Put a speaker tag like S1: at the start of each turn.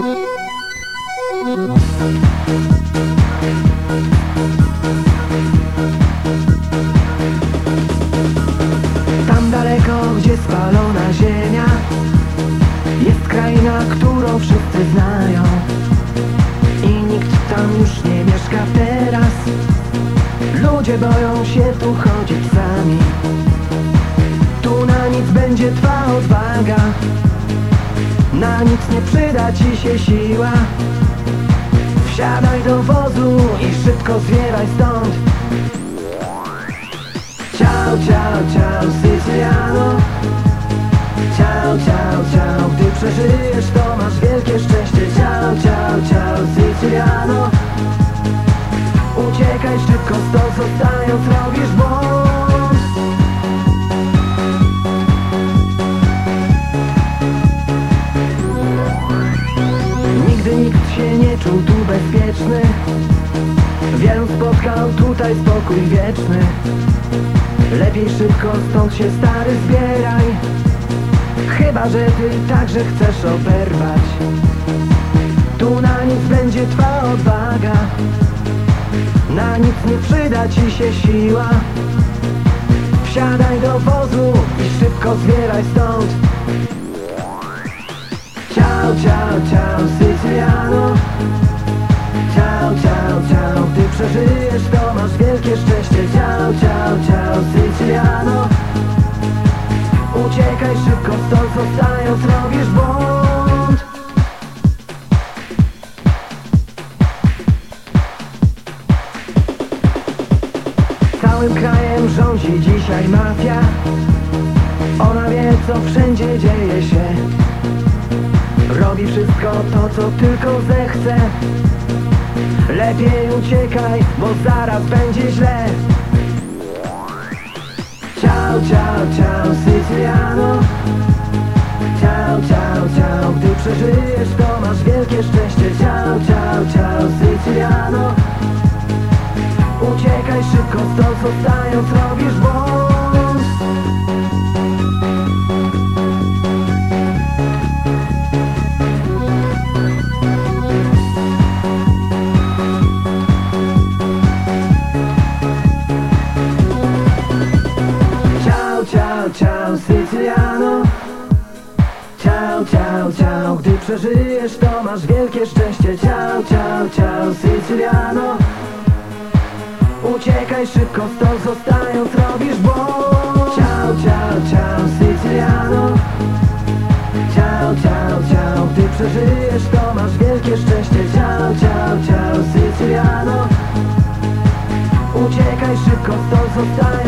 S1: Tam daleko, gdzie spalona ziemia Jest kraina, którą wszyscy znają. I nikt tam już nie mieszka teraz. Ludzie boją się tu chodzić sami. Tu na nic będzie twa odwaga Na nic nie przyda ci się siła. Wsiadaj do wozu i szybko zwiewaj stąd. Ciao, ciao, ciao, Siciliano. Ciao, ciao, ciao Gdy przeżyjesz to masz wielkie szczęście. Ciao, ciao, ciao, Siciliano. Uciekaj szybko stąd zostając nikt się nie czuł tu bezpieczny Wielu spotkał tutaj spokój wieczny. Lepiej szybko stąd się stary zbieraj Chyba, że ty także chcesz oberwać. Tu na nic będzie twa odwaga Na nic nie przyda ci się siła. Wsiadaj do wozu i szybko zbieraj stąd Ciao, ciao, ciao, Siciliano. Ciao, ciao, ciao Gdy przeżyjesz to masz wielkie szczęście. Ciao, ciao, ciao, Siciliano. Uciekaj szybko stąd zostając robisz błąd. Całym krajem rządzi dzisiaj mafia. Ona wie co wszędzie dzieje się Robi wszystko to co tylko zechce. Lepiej uciekaj, bo zaraz będzie źle. Ciao, ciao, ciao, Siciliano. Ciao, ciao, ciao Gdy przeżyjesz to masz wielkie szczęście. Ciao, ciao, ciao, Siciliano. Uciekaj szybko stąd zostając robisz Ciao Siciliano Ciao, ciao, ciao Gdy przeżyjesz to masz wielkie szczęście. Ciao, ciao, ciao Siciliano Uciekaj szybko stąd zostając robisz błąd. Ciao, ciao, ciao Siciliano Ciao, ciao, ciao Gdy przeżyjesz to masz wielkie szczęście. Ciao, ciao, ciao Siciliano Uciekaj szybko stąd zostając